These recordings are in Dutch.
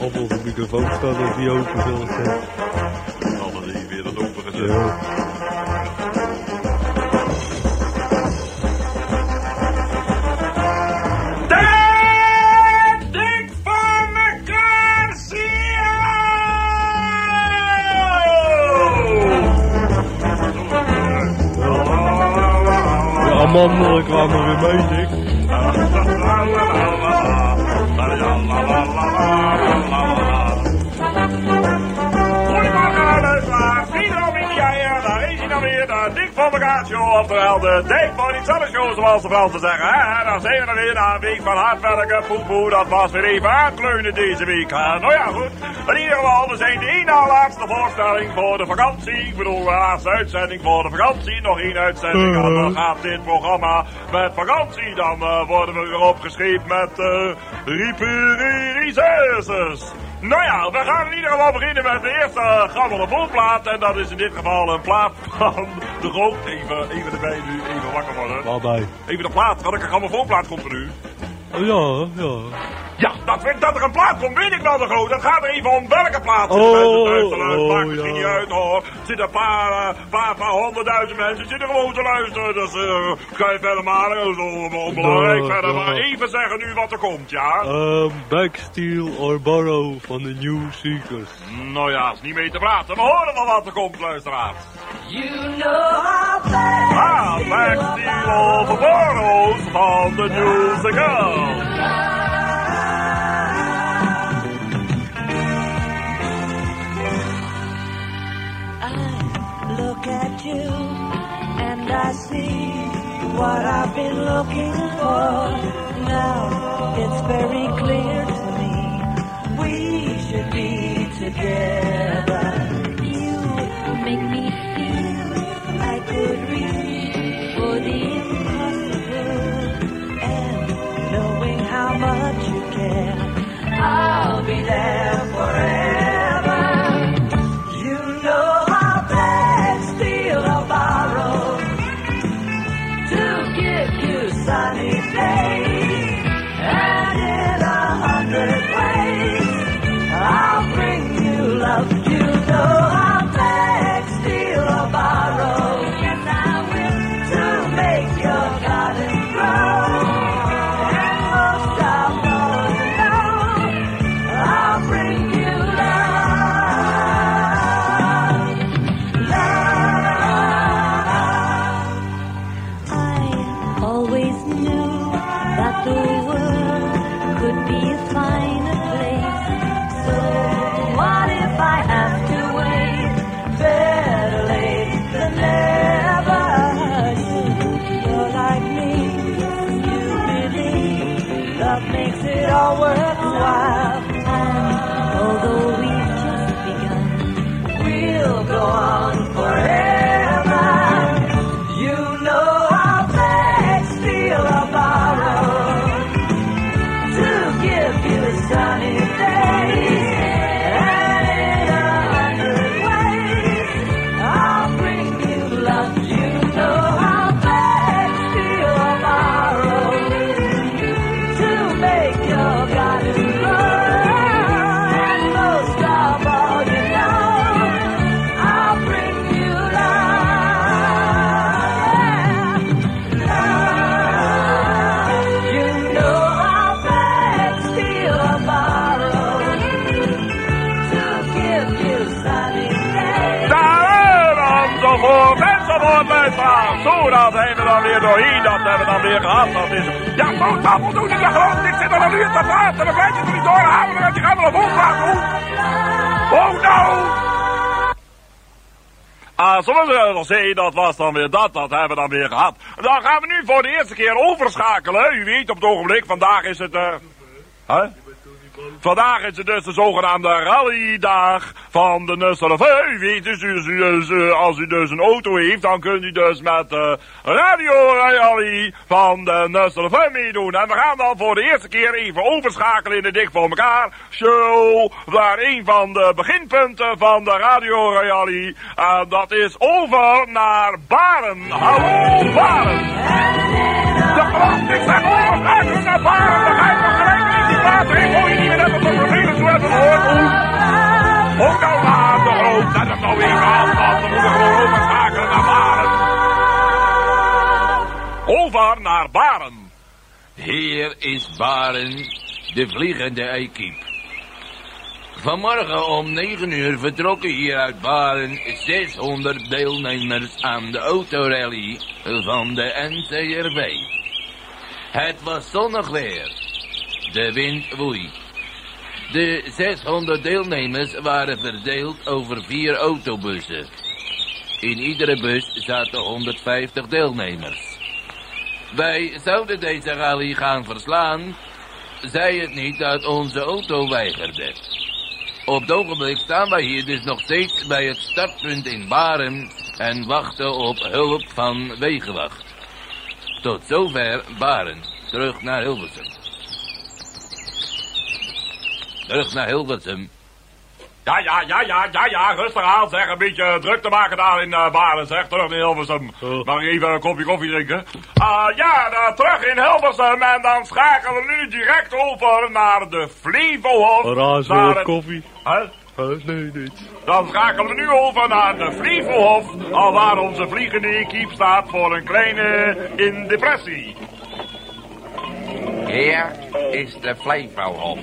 Of op de microfoon staat dat die open wil zijn. Dan had hij weer dat open gezet. De amandelen kwamen weer mee, Dick. Goedemorgen show, oftewel de Dik van die show zoals de Fransen zeggen. Hè? Dan zijn we er weer na een week van hard werken, poepoe, dat was weer even aankleunen deze week. Hè? Nou ja, goed, in ieder geval, we zijn de na laatste voorstelling voor de vakantie. Ik bedoel, de laatste uitzending voor de vakantie, nog één uitzending en dan gaat dit programma met vakantie. Dan eh, worden we weer opgeschreven met uh. Nou ja, we gaan in ieder geval beginnen met de eerste uh, gammele volplaat. En dat is in dit geval een plaat van de Groot. Even, even erbij nu, even wakker worden. Waarbij? Even de plaat, een gammele volplaat komt er nu. Oh ja, ja. Ja, dat, dat er een plaat komt, weet ik wel de groot. Het gaat er even om welke plaat. Oh, luisteren. oh, maakt misschien ja. niet uit hoor. Er zitten een paar, uh, paar, paar honderdduizend mensen zitten gewoon te luisteren. Dus uh, ga je verder maar. Dat is onbelangrijk verder. Maar even zeggen nu wat er komt, ja? Um, backsteal or borrow van de New Seekers. Nou ja, is niet mee te praten. We horen wel wat er komt, luisteraars. You know how Ah, backsteal of borrows van de musical. I you and I see what I've been looking for. Now it's very clear to me we should be together. You make me feel I could always. Ja, zo, dat voldoende. Ja, gewoon, ik zit al een uur te praten. Dan blijf je toch niet doorhouden. Dan je gaan nog volpraten. Oh, nou. Ah, zoals we al zei, dat was dan weer dat, dat hebben we dan weer gehad. Dan gaan we nu voor de eerste keer overschakelen. U weet op het ogenblik, vandaag is het... eh Huh? Vandaag is het dus de zogenaamde rallydag van de Nusselvee. U weet dus, dus, als u dus een auto heeft, dan kunt u dus met de radio rally van de Nusselvee meedoen. En we gaan dan voor de eerste keer even overschakelen in de Dik voor elkaar show. Waar een van de beginpunten van de radio rally, eh, dat is over naar Baren. Hallo Baren! De grond, ik zeg later. Ik hoor je niet meer hebben vervelend zo hebben hoor. Ook nou later, groot. Dat is nou weer aan. Dan moeten we gewoon overschakelen naar Baren. Over naar Baren. Hier is Baren, de vliegende equipe. Vanmorgen om 9 uur vertrokken hier uit Baren 600 deelnemers aan de autorally van de NCRV. Het was zonnig weer de wind woei. De 600 deelnemers waren verdeeld over vier autobussen. In iedere bus zaten 150 deelnemers. Wij zouden deze rally gaan verslaan, zij het niet dat onze auto weigerde. Op het ogenblik staan wij hier dus nog steeds bij het startpunt in Baren en wachten op hulp van Wegenwacht. Tot zover Baren. Terug naar Hilversum. Terug naar Hilversum. Ja, ja, ja, ja, ja, ja, rustig aan, zeg. Een beetje druk te maken daar in uh, Baren, zeg. Terug in Hilversum. Oh. Mag ik even een kopje koffie drinken? Ah, ja, daar terug in Hilversum. En dan schakelen we nu direct over naar de Flevohof. Raas Naar het- koffie. Huh? Nee, niet. Dan schakelen we nu over naar de Flevohof. Al waar onze vliegende equipe staat voor een kleine indempressie. Hier is de Flevohof.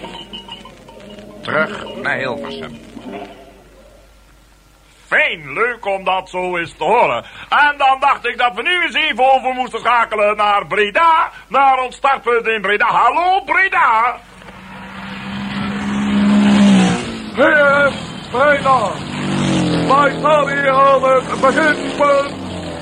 Terug naar Hilversum. Fijn, leuk om dat zo eens te horen. En dan dacht ik dat we nu eens even over moesten schakelen naar Breda. Naar ons startpunt in Breda. Hallo, Breda. Heer Breda, wij staan hier aan het beginpunt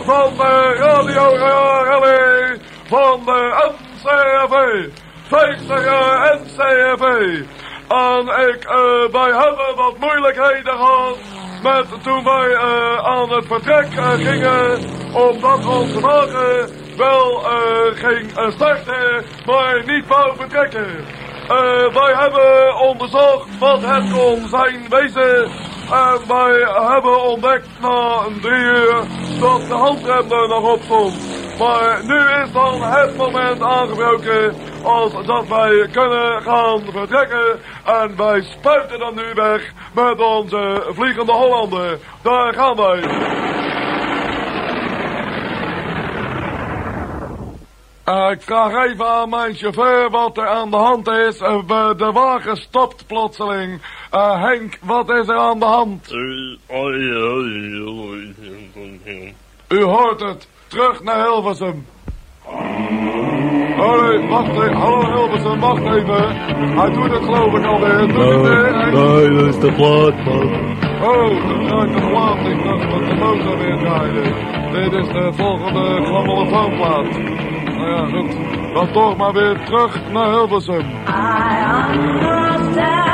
van de Radio Rally van de NCRV. 50 jaar NCRV. En ik, eh, wij hebben wat moeilijkheden gehad met toen wij eh, aan het vertrek eh, gingen, omdat onze wagen wel eh, ging eh, starten, maar niet wou vertrekken. Eh, wij hebben onderzocht wat het kon zijn wezen. En wij hebben ontdekt na een drie uur dat de handrem er nog op stond. Maar nu is dan het moment aangebroken als dat wij kunnen gaan vertrekken. En wij spuiten dan nu weg met onze vliegende Hollander. Daar gaan wij. Eh, ik vraag even aan mijn chauffeur wat er aan de hand is. Eh, de wagen stopt plotseling. Eh, Henk, wat is er aan de hand? U hoort het. Terug naar Hilversum. Oh nee, wacht even. Hallo Hilversum, wacht even. Hij doet het geloof ik alweer. Doet het weer? Nee, dat is de plaat, man. Oh, dan draait de plaat. Ik dacht dat de motor weer draaide. Dit is de volgende grammofoonplaat. Nou ja, goed. Dan toch maar weer terug naar Hilversum. I understand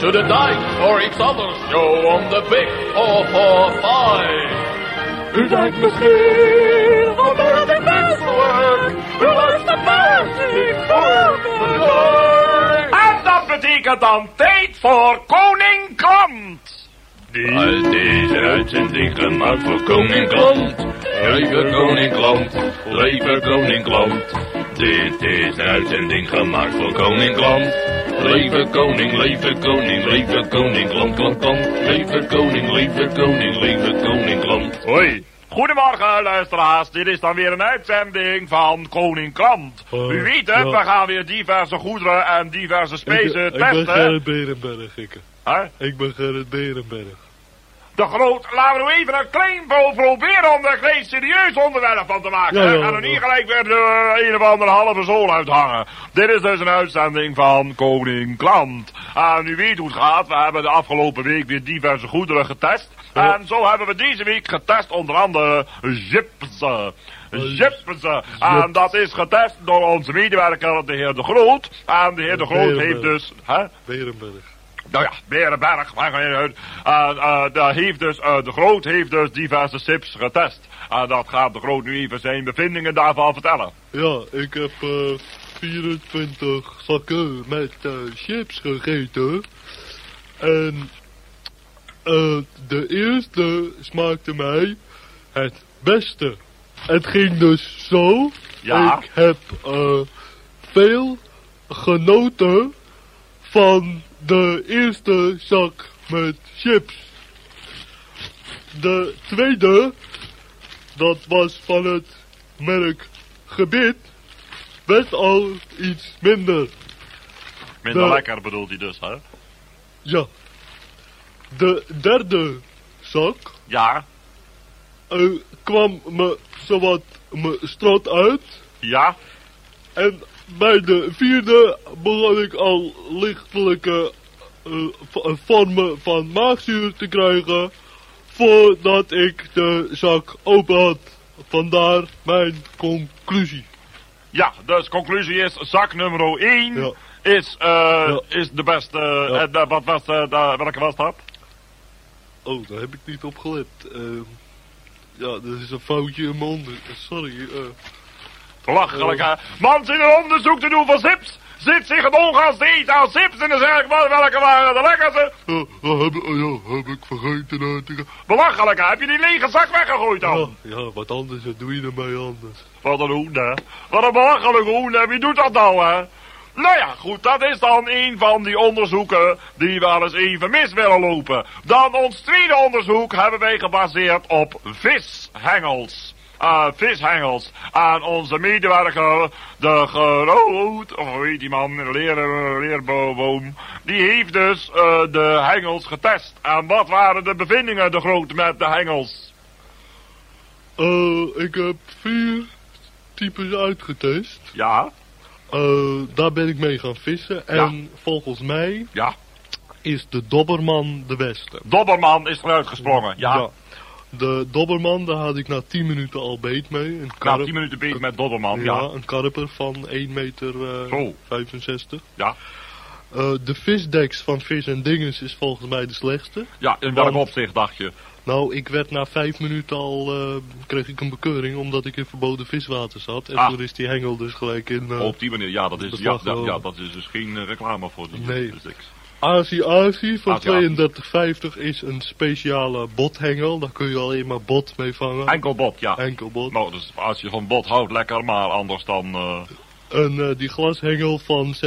to the Dyke or each other show on the Big 445. U denkt misschien, wat is dit menselijk? U luistert naar die voorbeleid. En dat betekent dan tijd voor Koning Klant. Uit deze uitzending gemaakt voor Koning Klant. Leven Koning Klant, leven Koning Klant. Dit is een uitzending gemaakt voor Koning Klant. Leven Koning, leven Koning, leven Koning Klant, Klant, Klant. Leven Koning, leven Koning, leven Koning Klant. Hoi. Goedemorgen luisteraars, dit is dan weer een uitzending van Koning Klant. Oh, U weet het, ja. we gaan weer diverse goederen en diverse spesen ik ben testen. Gerrit Berenberg, ik. Ik ben Gerrit Berenberg. De groot, laten we even een klein pro- proberen om er een klein serieus onderwerp van te maken. Ja, hè? ja, en er ja. niet gelijk weer de een of andere halve zool uithangen. Dit is dus een uitzending van Koning Klant. En u weet hoe het gaat, we hebben de afgelopen week weer diverse goederen getest. Ja. En zo hebben we deze week getest onder andere Chips. eh. En dat is getest door onze medewerker, de heer De Groot. En de heer De Groot heeft dus... Hè? Berenberg. Nou ja, Berenberg, waar ga je uit? En eh, daar heeft dus, eh, de Groot heeft dus diverse chips getest. En dat gaat de Groot nu even zijn bevindingen daarvan vertellen. Ja, ik heb eh 24 zakken met eh, chips gegeten. En eh de eerste smaakte mij het beste. Het ging dus zo. Ja. Ik heb eh veel genoten van de eerste zak met chips. De tweede, dat was van het merk Gebit, werd al iets minder. Minder De- lekker bedoelt hij dus, hè? Ja. De derde zak Ja, eh, kwam me zowat me strot uit. ja, En bij de vierde begon ik al lichtelijke eh, eh, vormen van maagzuur te krijgen. Voordat ik de zak open had. Vandaar mijn conclusie. ja. Dus conclusie is, zak nummer 1 Ja. is, eh, Ja. is de beste. Ja. En wat was, welke was dat? Oh, daar heb ik niet op gelet. Eh, ja, dat is een foutje in mijn onder. Sorry. eh. Belachelijk, hè? Man zit een onderzoek te doen voor chips. Zit zich het ongas te eten aan chips en dan zeg ik wel welke waren de lekkerste. Ja, heb, oh ja, heb ik vergeten uit te gaan. Belachelijk, hè? Heb je die lege zak weggegooid dan? Ja, ja, wat anders, wat doe je ermee anders? Wat een hoen, hè? Wat een belachelijk hoen, hè? Wie doet dat nou, hè? Nou ja, goed, dat is dan een van die onderzoeken die wel eens even mis willen lopen. Dan ons tweede onderzoek hebben wij gebaseerd op vishengels. Eh, vishengels. En onze medewerker, de groot, of hoe heet die man, leer, leerboom, die heeft dus eh, de hengels getest. En wat waren de bevindingen, de groot, met de hengels? Eh, ik heb vier types uitgetest. Ja, daar ben ik mee gaan vissen. En volgens mij ja. is de dobberman de beste. Dobberman is eruit gesprongen, ja. De dobberman, daar had ik na 10 minuten al beet mee. Een Na karp, 10 minuten bezig met Dobberman, ja, ja. een karper van 1 meter eh, Zo. 65. Ja, Eh, de visdeks van Vis en Dinges is volgens mij de slechtste. ja in welk Want- opzicht dacht je? Nou, ik werd na 5 minuten al, eh, kreeg ik een bekeuring omdat ik in verboden viswater zat. En Ah. toen is die hengel dus gelijk in eh Op die manier, ja, dat is, ja, dat is dus geen eh, reclame voor die Nee. de seks. Azi Azi van Azi Azi. 32,50 is een speciale bothengel. Daar kun je alleen maar bot mee vangen. Enkel bot, ja. Enkel bot. Nou, dus als je van bot houdt, lekker, maar anders dan... eh, En eh, die glashengel van 47,50,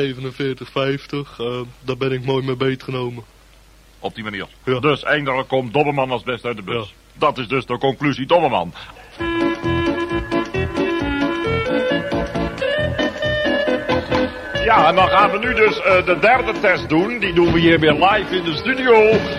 eh, daar ben ik mooi mee beetgenomen. op die manier. Ja. Dus eindelijk komt Dobberman als best uit de bus. Dat is dus de conclusie, Dobberman. Ja, en dan gaan we nu dus eh, de derde test doen. Die doen we hier weer live in de studio.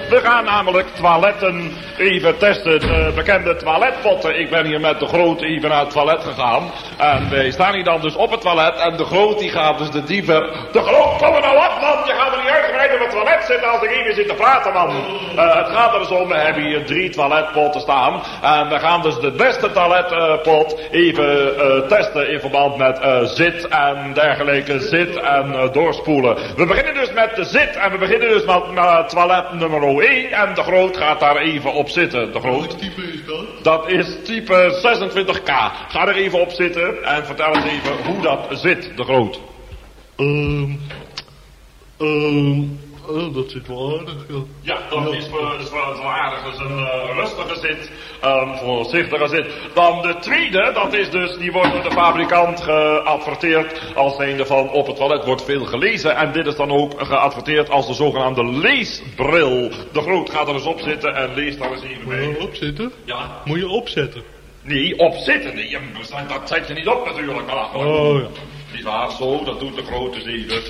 We gaan namelijk toiletten even testen. De bekende toiletpotten. Ik ben hier met de Groot even naar het toilet gegaan. En wij staan hier dan dus op het toilet. En de Groot die gaat dus de diever... De Groot, kom er nou af man! Je gaat er niet uitgebreid op het toilet zitten als ik even zit te praten man. Eh, het gaat er dus om, we hebben hier drie toiletpotten staan. En we gaan dus de beste toiletpot even eh, testen in verband met eh, zit en dergelijke. Zit en eh, doorspoelen. We beginnen dus met de zit en we beginnen dus met, met toilet nummer 1 en de Groot gaat daar even op zitten. De Groot. Welk type is dat? Dat is type 26K. Ga er even op zitten en vertel eens even hoe dat zit, de Groot. Ehm, ehm, oh, dat zit wel aardig, ja. Ja, dat is wel, is wel, wel aardig. Dat is een eh, rustige zit, een voorzichtige zit. Dan de tweede, dat is dus, die wordt door de fabrikant geadverteerd als zijnde van op het toilet wordt veel gelezen. En dit is dan ook geadverteerd als de zogenaamde leesbril. De Groot gaat er eens op zitten en leest daar eens even Moet mee. je opzitten? Ja, Moet je opzetten? nee, op zitten. Nee, dat zet je niet op natuurlijk. belachelijk. Oh ja. Niet waar, zo, dat doet de grote zeven.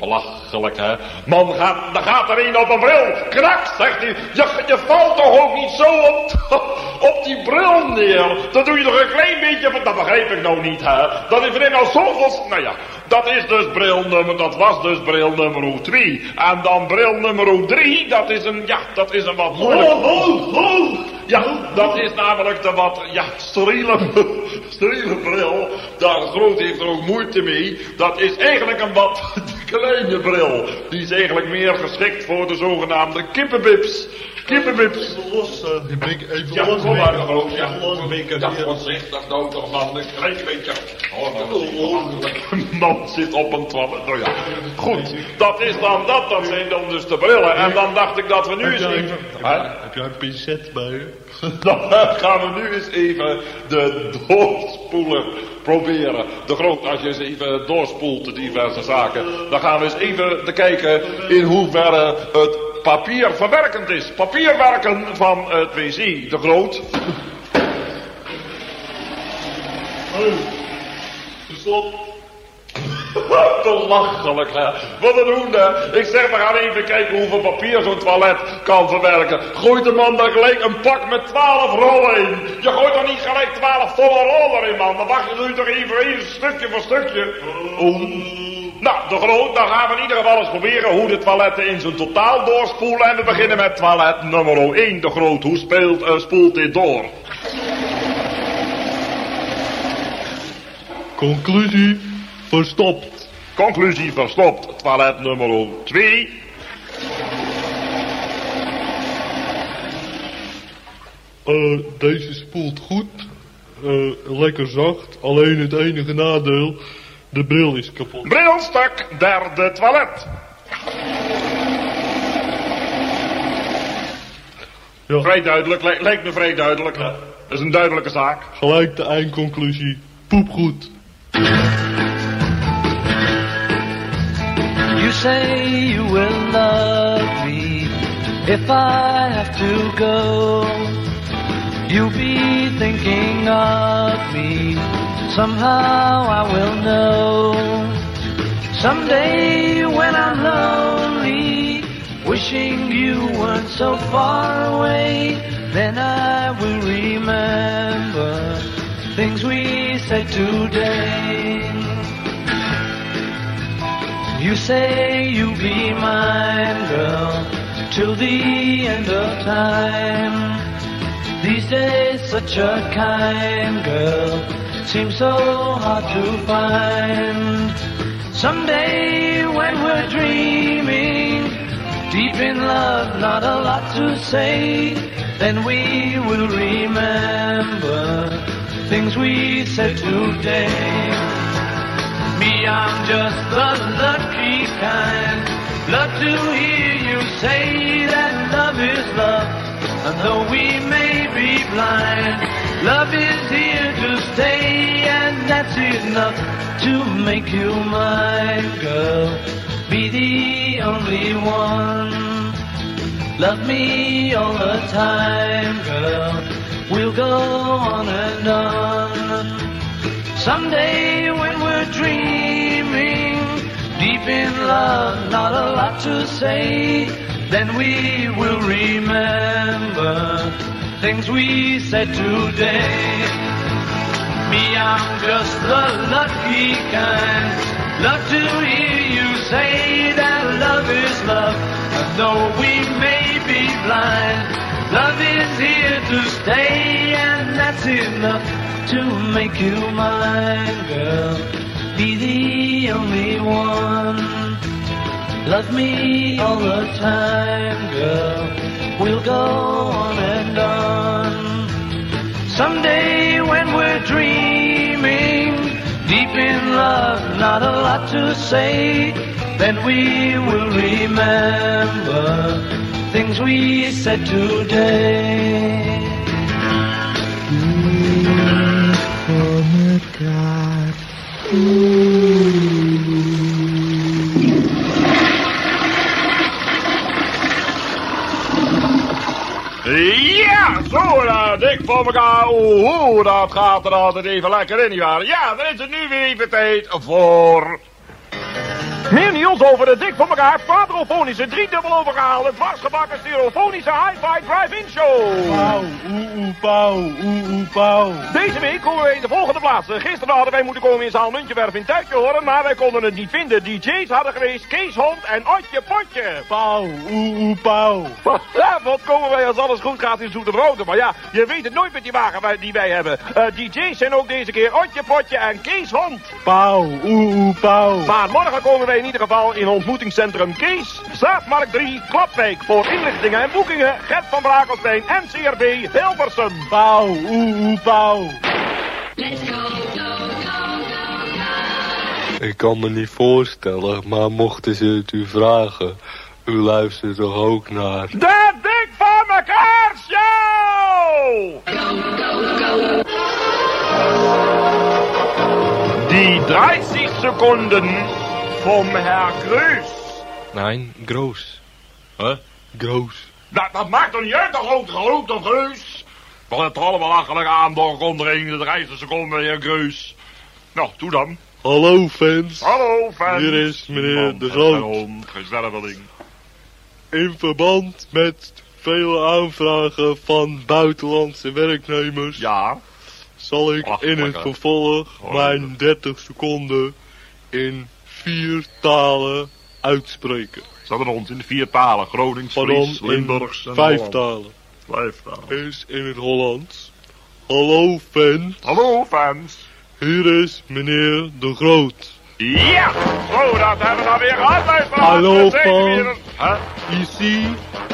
Belachelijk, hè? Man, gaat, dan gaat er een op een bril. Krak, zegt hij. Je, je valt toch ook niet zo op, op die bril neer? Dan doe je toch een klein beetje van... Dat begrijp ik nou niet, hè? Dat is er nou zoveel... Nou ja, dat is dus bril nummer... Dat was dus bril nummer 2. En dan bril nummer 3, dat is een... Ja, dat is een wat moeilijk... Oh, oh, oh! Ja, dat is namelijk de wat, ja, steriele, steriele bril. Daar Groot heeft er ook moeite mee. Dat is eigenlijk een wat kleine bril. Die is eigenlijk meer geschikt voor de zogenaamde kippenbips. Kippenbips. Los, eh, die blik even Ja, los kom maar. Groot. Ja, los weken. ja, voorzichtig nou toch, man. Een klein beetje. Oh, man zit op een toilet. Nou ja, goed. Dat is dan dat. Dat zijn dan dus de brillen. En dan dacht ik dat we nu eens even... heb jij een pincet bij je? Dan gaan we nu eens even de doorspoeler proberen. De groot, als je eens even doorspoelt de diverse zaken. Dan gaan we eens even te kijken in hoeverre het papier verwerkend is. Papierwerken van het wc. De groot. Stop. Belachelijk, hè. Wat een hoende. Ik zeg, we gaan even kijken hoeveel papier zo'n toilet kan verwerken. Gooit de man daar gelijk een pak met twaalf rollen in. Je gooit toch niet gelijk twaalf volle rollen in, man. Dan wacht je je toch even, even stukje voor stukje. Oeh. Nou, de groot, dan gaan we in ieder geval eens proberen hoe de toiletten in zijn totaal doorspoelen. En we beginnen met toilet nummer 1, de groot. Hoe speelt, eh, spoelt dit door? Conclusie. Verstopt. Conclusie verstopt. Toilet nummer 2. Eh, deze spoelt goed. Eh, lekker zacht. Alleen het enige nadeel. De bril is kapot. Brilstuk, derde toilet. Ja, Vrij duidelijk, li- lijkt me vrij duidelijk. Dat is een duidelijke zaak. gelijk de eindconclusie. Poepgoed. You say you will love me if I have to go. You'll be thinking of me. Somehow I will know. Someday when I'm lonely, wishing you weren't so far away, then I will remember things we said today. You say you'll be mine, girl, till the end of time. These days, such a kind girl seems so hard to find. Someday, when we're dreaming, deep in love, not a lot to say, then we will remember things we said today. I'm just the lucky kind. Love to hear you say that love is love. And though we may be blind, love is here to stay, and that's enough to make you mine, girl. Be the only one. Love me all the time, girl. We'll go on and on. Someday when we're dreaming, in love, not a lot to say, then we will remember things we said today. Me, I'm just the lucky kind. Love to hear you say that love is love, though we may be blind, love is here to stay, and that's enough to make you mine, girl. Be the only one. Love me all the time, girl. We'll go on and on. Someday when we're dreaming, deep in love, not a lot to say, then we will remember things we said today. Ja, zo daar, dik voor elkaar. Oeh, dat gaat er altijd even lekker in, nietwaar? Ja, dan is het nu weer even tijd voor... Nieuws over de dik voor elkaar quadrofonische driedubbel overgehaalde dwarsgebakken stereofonische hi-fi drive-in show. Pauw, oeh, oeh, pauw, oeh, oeh, pauw. Deze week komen wij in de volgende plaatsen. Gisteren hadden wij moeten komen in zaal Muntjewerf in Tuitje horen, maar wij konden het niet vinden. DJ's hadden geweest Kees Hond en Otje Potje. Pauw, oeh, oeh, pauw. Vanavond komen wij als alles goed gaat in Zoete Broden. Maar ja, je weet het nooit met die wagen die wij hebben. Eh, DJ's zijn ook deze keer Otje Potje en Kees Hond. Pauw, oeh, pauw. Maar morgen komen wij in ieder geval in ontmoetingscentrum Kees, Straatmarkt 3, Klapwijk. Voor inlichtingen en boekingen Gert van Brakelstein, NCRB, Hilversum. Pauw, oeh, oeh, pauw. Ik kan me niet voorstellen, maar mochten ze het u vragen, u luistert toch ook naar... De Dik van elkaar Show! Die 30 Sekunden vom Herr Grüß. Nee, Groos. Huh? Groos. Dat, dat maakt toch niet uit, de grote groep of Grüß? We het allemaal achterlijk aan door de 30 seconden, heer Grüß. Nou, doe dan. Hallo fans. Hallo, fans. Hier is meneer Iemand De Groot. gezwerveling. In verband met vele aanvragen van buitenlandse werknemers... Ja. zal ik Ach, in het vervolg mijn 30 seconden in vier talen uitspreken. Zat er ons in de vier talen. Gronings, Fries, Limburgs en vijf talen. Vijf talen. Is in het Hollands. Hallo fans, Hallo, fans. hier is meneer De Groot. Ja! Zo, dat hebben we dan weer gehad, luisteraars. Hallo, weer. Huh? Ici,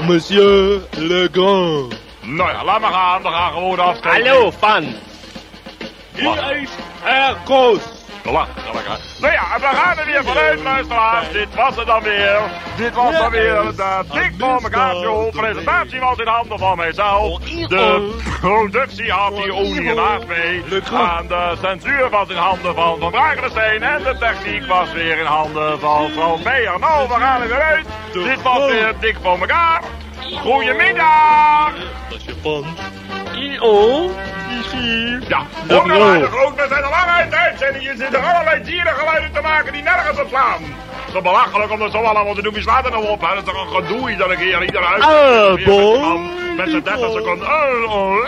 monsieur Le Grand. Nou ja, laat maar gaan. Dan gaan we gewoon afsteken. Hallo fans. Hier is Herr Koos. Nou ja, we gaan er weer vanuit, luisteraars. Dit was het dan weer. Dit was dan weer de Dik voor elkaar show. Presentatie was in handen van mijzelf. De productie had die Onie naast mij. En de censuur was in handen van Van Brakenstein. En de techniek was weer in handen van Frans Meijer. Nou, we gaan er weer uit. Dit was weer Dik voor elkaar. Goedemiddag. Dat is Japans. I-o, Ja, Groot. groot, we zijn al lang uit de uitzending. Je zit er allerlei dierengeluiden te maken die nergens op slaan. Zo belachelijk om dat zo allemaal te doen. Wie slaat er nou op? hè? Dat is toch een gedoe iedere keer. Iedere uit. Ah, boy. Met z'n 30 seconden. Oh, oh.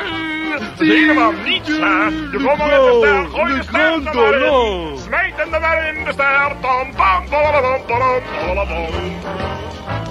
Dat is helemaal niets, hè. Je komt maar met de ster. Gooi de ster er maar in. Smijt hem er maar in, de ster. Pam, pam, pam, pam, pam, pam, pam.